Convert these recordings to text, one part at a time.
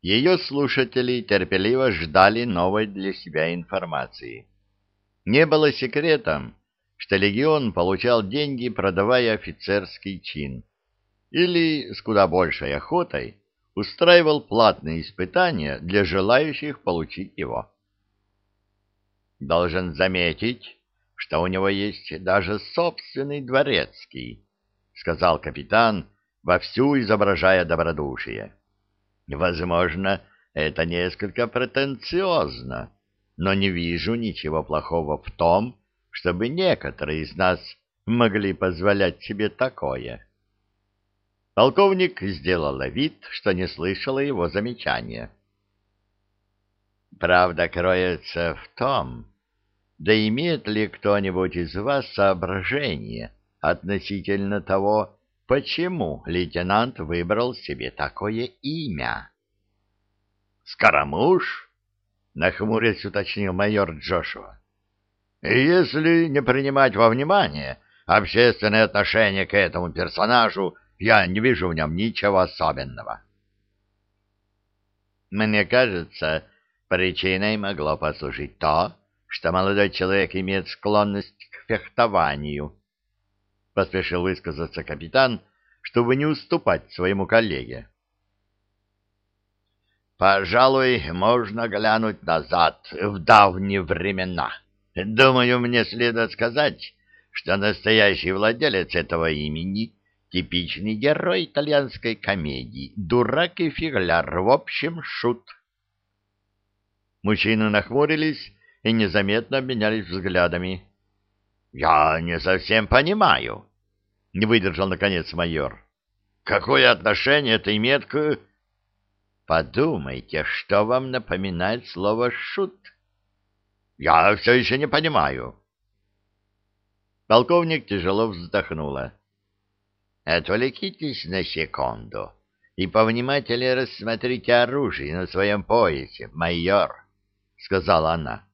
Ее слушатели терпеливо ждали новой для себя информации. Не было секретом, что легион получал деньги, продавая офицерский чин, или, с куда большей охотой, устраивал платные испытания для желающих получить его. Должен заметить, что у него есть даже собственный дворецкий, сказал капитан, вовсю изображая добродушие. Возможно, это несколько претенциозно, но не вижу ничего плохого в том, чтобы некоторые из нас могли позволять себе такое. Полковник сделал вид, что не слышала его замечания. Правда кроется в том, да имеет ли кто-нибудь из вас соображение относительно того, почему лейтенант выбрал себе такое имя? «Скоромуш?» — нахмурясь уточнил майор Джошуа. «Если не принимать во внимание общественное отношение к этому персонажу, я не вижу в нем ничего особенного». Мне кажется, причиной могло послужить то, что молодой человек имеет склонность к фехтованию, — поспешил высказаться капитан, чтобы не уступать своему коллеге. «Пожалуй, можно глянуть назад, в давние времена. Думаю, мне следует сказать, что настоящий владелец этого имени — типичный герой итальянской комедии, дурак и фигляр, в общем, шут». Мужчины нахмурились и незаметно обменялись взглядами. — Я не совсем понимаю, — не выдержал наконец майор. — Какое отношение это имеет к... — Подумайте, что вам напоминает слово «шут»? — Я все еще не понимаю. Полковник тяжело вздохнула. — Отвлекитесь на секунду и повнимательнее рассмотрите оружие на своем поясе, майор, — сказала она.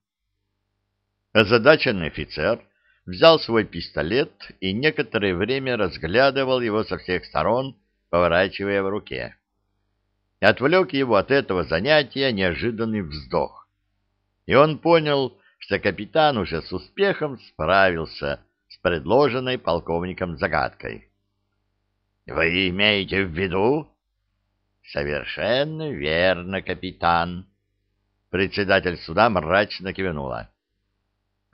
Озадаченный офицер взял свой пистолет и некоторое время разглядывал его со всех сторон, поворачивая в руке. Отвлек его от этого занятия неожиданный вздох. И он понял, что капитан уже с успехом справился с предложенной полковником загадкой. — Вы имеете в виду? — Совершенно верно, капитан. Председатель суда мрачно кивнула.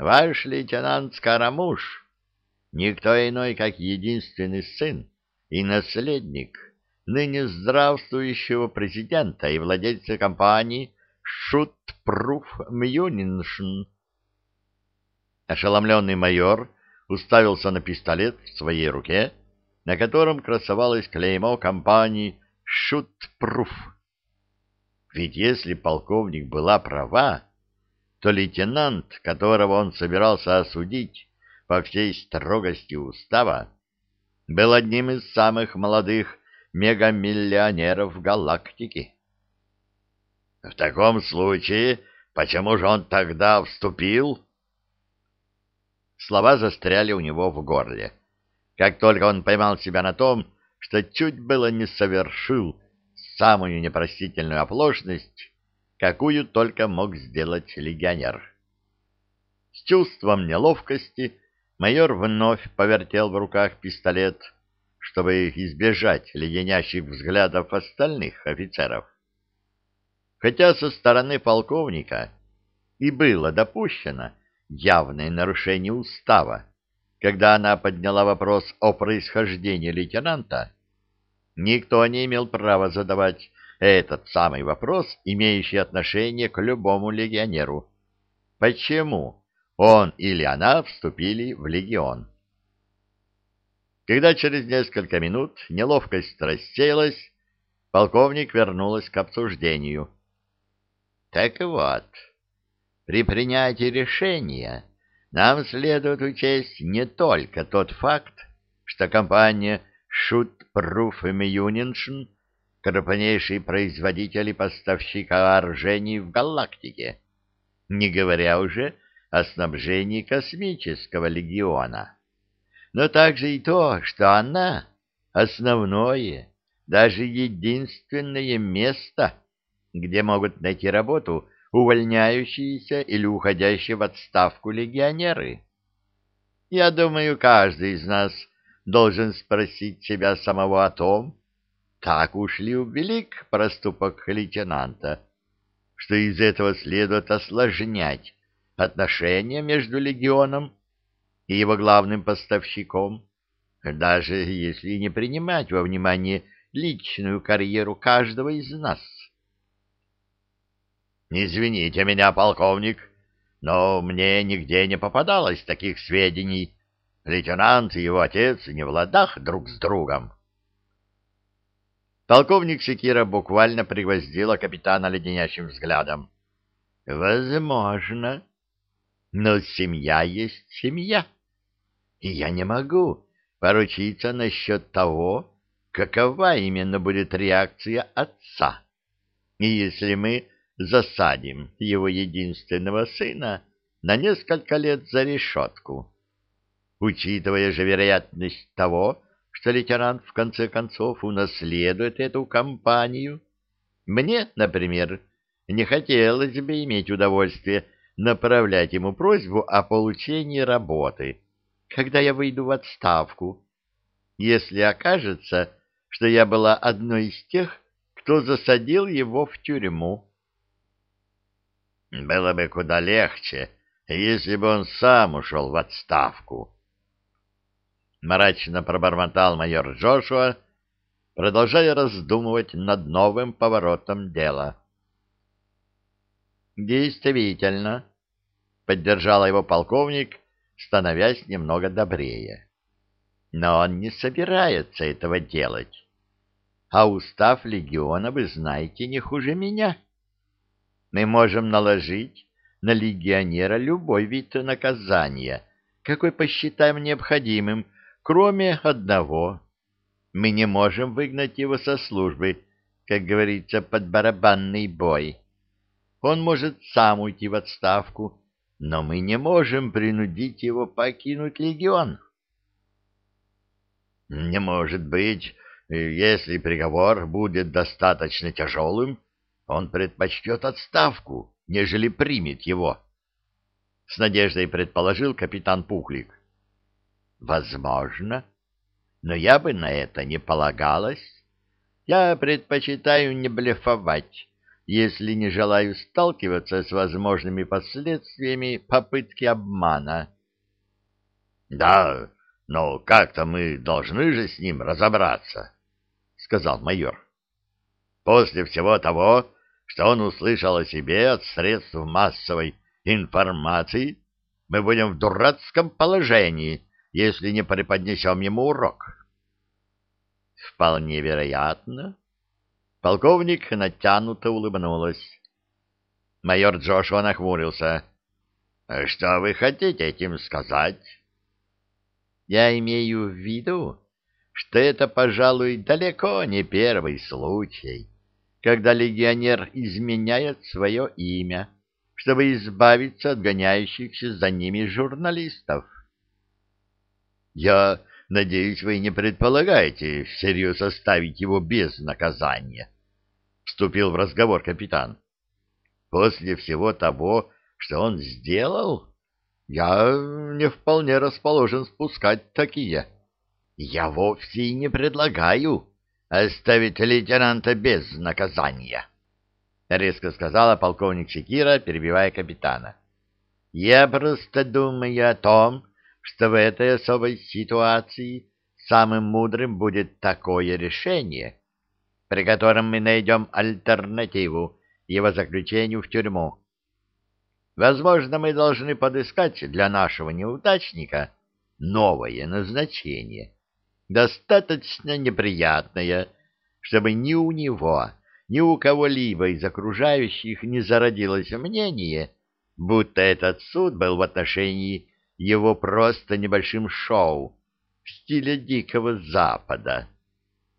Ваш лейтенант Скоромуш — никто иной, как единственный сын и наследник ныне здравствующего президента и владельца компании «Шутпруф Мюниншн». Ошеломленный майор уставился на пистолет в своей руке, на котором красовалось клеймо компании «Шутпруф». Ведь если полковник была права, то лейтенант, которого он собирался осудить по всей строгости устава, был одним из самых молодых мегамиллионеров галактики. В таком случае, почему же он тогда вступил? Слова застряли у него в горле. Как только он поймал себя на том, что чуть было не совершил самую непростительную оплошность, какую только мог сделать легионер. С чувством неловкости майор вновь повертел в руках пистолет, чтобы избежать леденящих взглядов остальных офицеров. Хотя со стороны полковника и было допущено явное нарушение устава, когда она подняла вопрос о происхождении лейтенанта, никто не имел права задавать этот самый вопрос, имеющий отношение к любому легионеру. Почему он или она вступили в легион? Когда через несколько минут неловкость рассеялась, полковник вернулась к обсуждению. Так вот, при принятии решения нам следует учесть не только тот факт, что компания Шут-Пруф Мюниншн крупнейший производитель и поставщик вооружений в галактике, не говоря уже о снабжении космического легиона. Но также и то, что она — основное, даже единственное место, где могут найти работу увольняющиеся или уходящие в отставку легионеры. Я думаю, каждый из нас должен спросить себя самого о том, так уж ли велик проступок лейтенанта, что из этого следует осложнять отношения между легионом и его главным поставщиком, даже если не принимать во внимание личную карьеру каждого из нас. «Извините меня, полковник, но мне нигде не попадалось таких сведений. Лейтенант и его отец не в ладах друг с другом». Полковник Секира буквально пригвоздила капитана леденящим взглядом. «Возможно, но семья есть семья, и я не могу поручиться насчет того, какова именно будет реакция отца. И если мы засадим его единственного сына на несколько лет за решетку. Учитывая же вероятность того, что лейтенант в конце концов унаследует эту компанию, мне, например, не хотелось бы иметь удовольствие направлять ему просьбу о получении работы, когда я выйду в отставку, если окажется, что я была одной из тех, кто засадил его в тюрьму. Было бы куда легче, если бы он сам ушел в отставку. Мрачно пробормотал майор Джошуа, продолжая раздумывать над новым поворотом дела. «Действительно», — поддержал его полковник, становясь немного добрее. «Но он не собирается этого делать. А устав легиона, вы знаете, не хуже меня» мы можем наложить на легионера любой вид наказания, какой посчитаем необходимым, кроме одного. Мы не можем выгнать его со службы, как говорится, под барабанный бой. Он может сам уйти в отставку, но мы не можем принудить его покинуть легион. Не может быть, если приговор будет достаточно тяжелым, он предпочтет отставку, нежели примет его. С надеждой предположил капитан Пухлик. Возможно, но я бы на это не полагалась. Я предпочитаю не блефовать, если не желаю сталкиваться с возможными последствиями попытки обмана. Да, но как-то мы должны же с ним разобраться, сказал майор. После всего того, что он услышал о себе от средств массовой информации, мы будем в дурацком положении, если не преподнесем ему урок. Вполне вероятно. Полковник натянуто улыбнулась. Майор Джошуа нахмурился. — Что вы хотите этим сказать? — Я имею в виду, что это, пожалуй, далеко не первый случай когда легионер изменяет свое имя, чтобы избавиться от гоняющихся за ними журналистов. Я надеюсь, вы не предполагаете всерьез оставить его без наказания, — вступил в разговор капитан. После всего того, что он сделал, я не вполне расположен спускать такие. Я вовсе и не предлагаю оставить лейтенанта без наказания, — резко сказала полковник Секира, перебивая капитана. — Я просто думаю о том, что в этой особой ситуации самым мудрым будет такое решение, при котором мы найдем альтернативу его заключению в тюрьму. Возможно, мы должны подыскать для нашего неудачника новое назначение — достаточно неприятное, чтобы ни у него, ни у кого-либо из окружающих не зародилось мнение, будто этот суд был в отношении его просто небольшим шоу в стиле Дикого Запада.